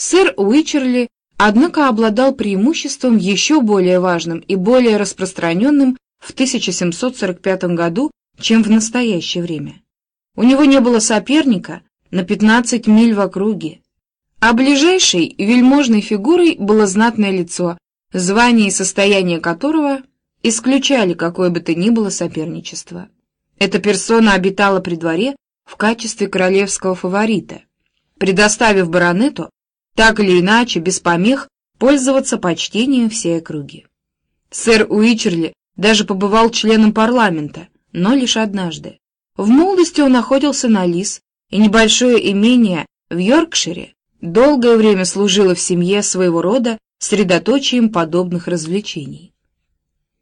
Сэр Уичерли, однако, обладал преимуществом еще более важным и более распространенным в 1745 году, чем в настоящее время. У него не было соперника на 15 миль в округе, а ближайшей вельможной фигурой было знатное лицо, звание и состояние которого исключали какое бы то ни было соперничество. Эта персона обитала при дворе в качестве королевского фаворита, предоставив баронету так или иначе, без помех, пользоваться почтением всей округи. Сэр Уичерли даже побывал членом парламента, но лишь однажды. В молодости он охотился на лис, и небольшое имение в Йоркшире долгое время служило в семье своего рода средоточием подобных развлечений.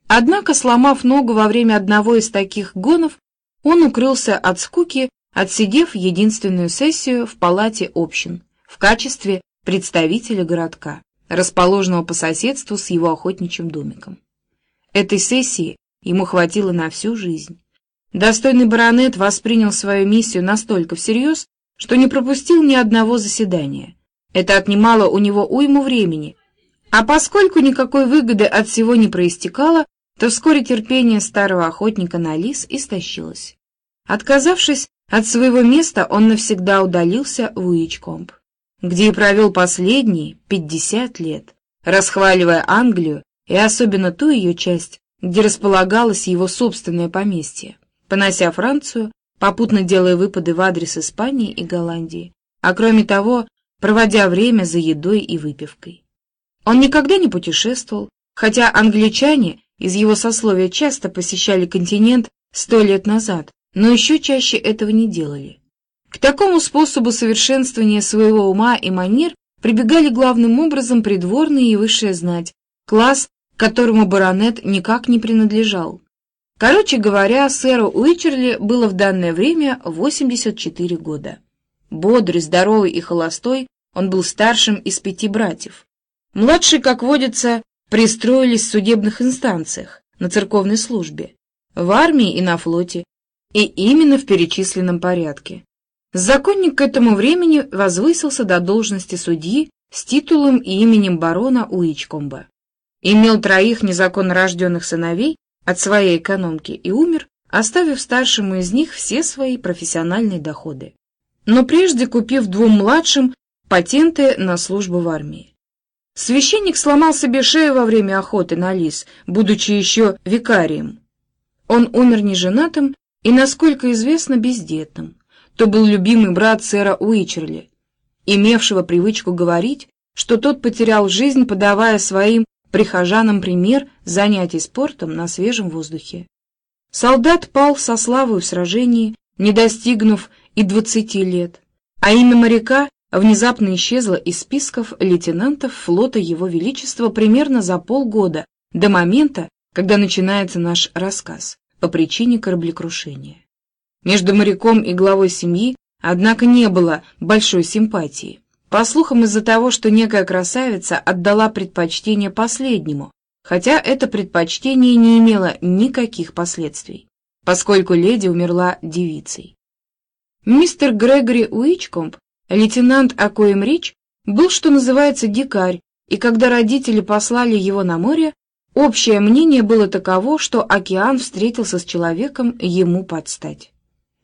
Однако, сломав ногу во время одного из таких гонов, он укрылся от скуки, отсидев единственную сессию в палате общин в качестве представителя городка, расположенного по соседству с его охотничьим домиком. Этой сессии ему хватило на всю жизнь. Достойный баронет воспринял свою миссию настолько всерьез, что не пропустил ни одного заседания. Это отнимало у него уйму времени, а поскольку никакой выгоды от всего не проистекало, то вскоре терпение старого охотника на лис истощилось. Отказавшись от своего места, он навсегда удалился в Уичкомп где и провел последние 50 лет, расхваливая Англию и особенно ту ее часть, где располагалось его собственное поместье, понося Францию, попутно делая выпады в адрес Испании и Голландии, а кроме того, проводя время за едой и выпивкой. Он никогда не путешествовал, хотя англичане из его сословия часто посещали континент сто лет назад, но еще чаще этого не делали. К такому способу совершенствования своего ума и манер прибегали главным образом придворные и высшая знать, класс, которому баронет никак не принадлежал. Короче говоря, сэру Уичерли было в данное время 84 года. Бодрый, здоровый и холостой, он был старшим из пяти братьев. Младшие, как водится, пристроились в судебных инстанциях, на церковной службе, в армии и на флоте, и именно в перечисленном порядке. Законник к этому времени возвысился до должности судьи с титулом и именем барона Уичкомба. Имел троих незаконно рожденных сыновей от своей экономки и умер, оставив старшему из них все свои профессиональные доходы. Но прежде купив двум младшим патенты на службу в армии. Священник сломал себе шею во время охоты на лис, будучи еще викарием. Он умер неженатым и, насколько известно, бездетным то был любимый брат сэра Уичерли, имевшего привычку говорить, что тот потерял жизнь, подавая своим прихожанам пример занятий спортом на свежем воздухе. Солдат пал со славой в сражении, не достигнув и двадцати лет, а имя моряка внезапно исчезло из списков лейтенантов флота Его Величества примерно за полгода до момента, когда начинается наш рассказ по причине кораблекрушения. Между моряком и главой семьи, однако, не было большой симпатии. По слухам, из-за того, что некая красавица отдала предпочтение последнему, хотя это предпочтение не имело никаких последствий, поскольку леди умерла девицей. Мистер Грегори Уичкомп, лейтенант, о коем речь, был, что называется, дикарь, и когда родители послали его на море, общее мнение было таково, что океан встретился с человеком ему подстать.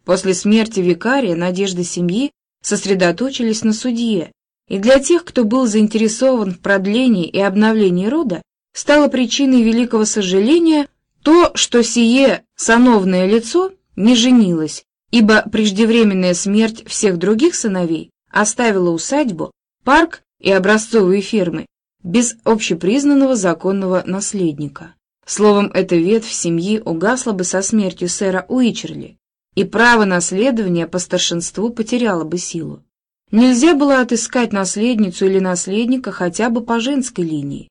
После смерти викария надежды семьи сосредоточились на судье, и для тех, кто был заинтересован в продлении и обновлении рода, стало причиной великого сожаления то, что сие сановное лицо не женилось, ибо преждевременная смерть всех других сыновей оставила усадьбу, парк и образцовые фермы без общепризнанного законного наследника. Словом, эта ветвь семьи угасла бы со смертью сэра Уичерли, и право наследования по старшинству потеряло бы силу. Нельзя было отыскать наследницу или наследника хотя бы по женской линии.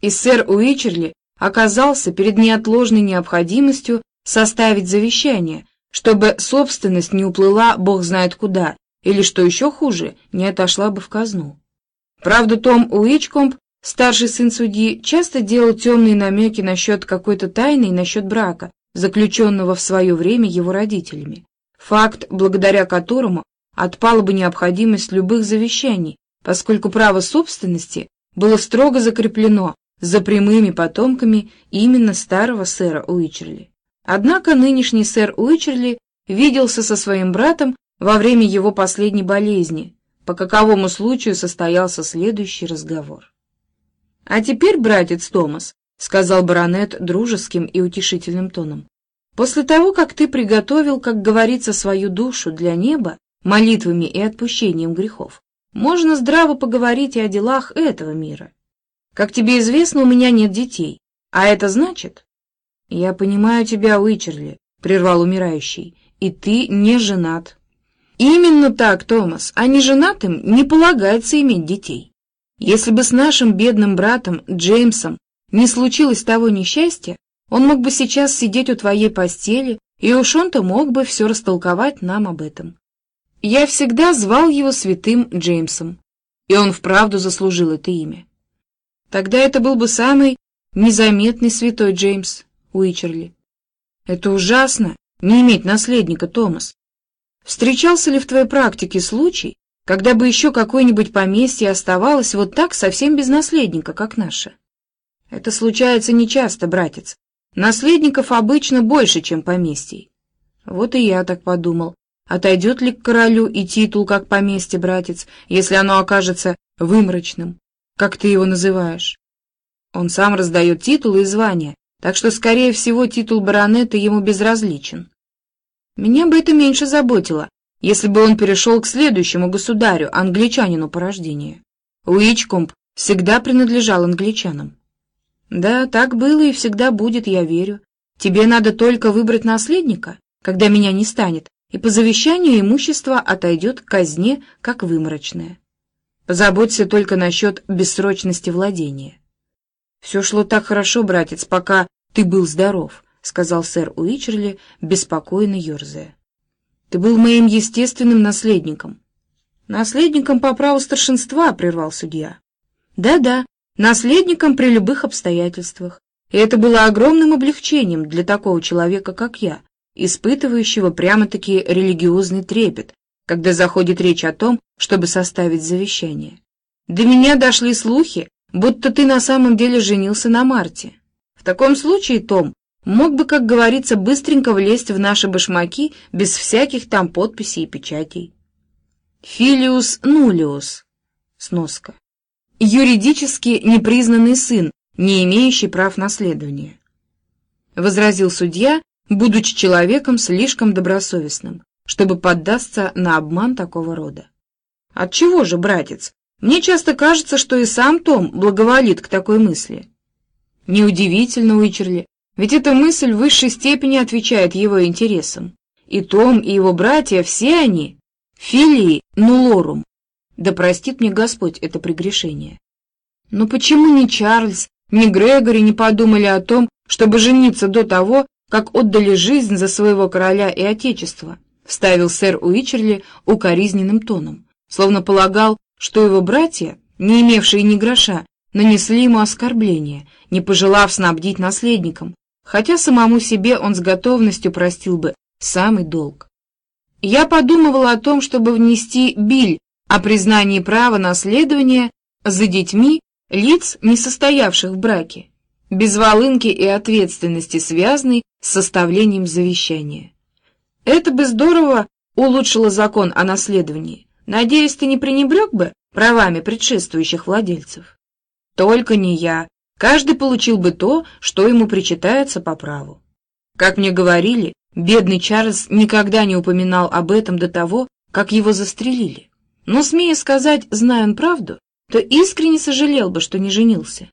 И сэр Уичерли оказался перед неотложной необходимостью составить завещание, чтобы собственность не уплыла бог знает куда, или, что еще хуже, не отошла бы в казну. Правда, Том Уичкомп, старший сын судьи, часто делал темные намеки насчет какой-то тайны и насчет брака, заключенного в свое время его родителями, факт, благодаря которому отпала бы необходимость любых завещаний, поскольку право собственности было строго закреплено за прямыми потомками именно старого сэра Уичерли. Однако нынешний сэр Уичерли виделся со своим братом во время его последней болезни, по каковому случаю состоялся следующий разговор. «А теперь, братец Томас», — сказал баронет дружеским и утешительным тоном, «после того, как ты приготовил, как говорится, свою душу для неба молитвами и отпущением грехов, можно здраво поговорить и о делах этого мира. Как тебе известно, у меня нет детей, а это значит...» «Я понимаю тебя, Уичерли», — прервал умирающий, — «и ты не женат». «Именно так, Томас, а не женатым не полагается иметь детей». Если бы с нашим бедным братом Джеймсом не случилось того несчастья, он мог бы сейчас сидеть у твоей постели, и уж он-то мог бы все растолковать нам об этом. Я всегда звал его святым Джеймсом, и он вправду заслужил это имя. Тогда это был бы самый незаметный святой Джеймс Уичерли. Это ужасно, не иметь наследника, Томас. Встречался ли в твоей практике случай, когда бы еще какое-нибудь поместье оставалось вот так совсем без наследника, как наше. Это случается нечасто, братец. Наследников обычно больше, чем поместий. Вот и я так подумал. Отойдет ли к королю и титул как поместье, братец, если оно окажется вымрачным, как ты его называешь? Он сам раздает титулы и звания, так что, скорее всего, титул баронета ему безразличен. Меня бы это меньше заботило, если бы он перешел к следующему государю, англичанину по рождению. Уичкомб всегда принадлежал англичанам. Да, так было и всегда будет, я верю. Тебе надо только выбрать наследника, когда меня не станет, и по завещанию имущество отойдет к казне, как выморочное. Позаботься только насчет бессрочности владения. Все шло так хорошо, братец, пока ты был здоров, — сказал сэр Уичерли, беспокойно ерзая. Ты был моим естественным наследником. Наследником по праву старшинства, прервал судья. Да-да, наследником при любых обстоятельствах. И это было огромным облегчением для такого человека, как я, испытывающего прямо-таки религиозный трепет, когда заходит речь о том, чтобы составить завещание. До меня дошли слухи, будто ты на самом деле женился на Марте. В таком случае, Том, мог бы, как говорится, быстренько влезть в наши башмаки без всяких там подписей и печатей. Филиус нулиус. Сноска. Юридически непризнанный сын, не имеющий прав наследования. Возразил судья, будучи человеком слишком добросовестным, чтобы поддаться на обман такого рода. Отчего же, братец? Мне часто кажется, что и сам Том благоволит к такой мысли. Неудивительно, Уичерли, ведь эта мысль в высшей степени отвечает его интересам. И Том, и его братья, все они — филии нулорум. Да простит мне Господь это прегрешение. Но почему ни Чарльз, ни Грегори не подумали о том, чтобы жениться до того, как отдали жизнь за своего короля и отечество? Вставил сэр Уичерли укоризненным тоном, словно полагал, что его братья, не имевшие ни гроша, нанесли ему оскорбление, не пожелав снабдить наследником, хотя самому себе он с готовностью простил бы самый долг. Я подумывала о том, чтобы внести биль о признании права наследования за детьми лиц, не состоявших в браке, без волынки и ответственности, связанной с составлением завещания. Это бы здорово улучшило закон о наследовании. Надеюсь, ты не пренебрег бы правами предшествующих владельцев? Только не я, Каждый получил бы то, что ему причитается по праву. Как мне говорили, бедный Чарльз никогда не упоминал об этом до того, как его застрелили. Но, смея сказать, зная он правду, то искренне сожалел бы, что не женился.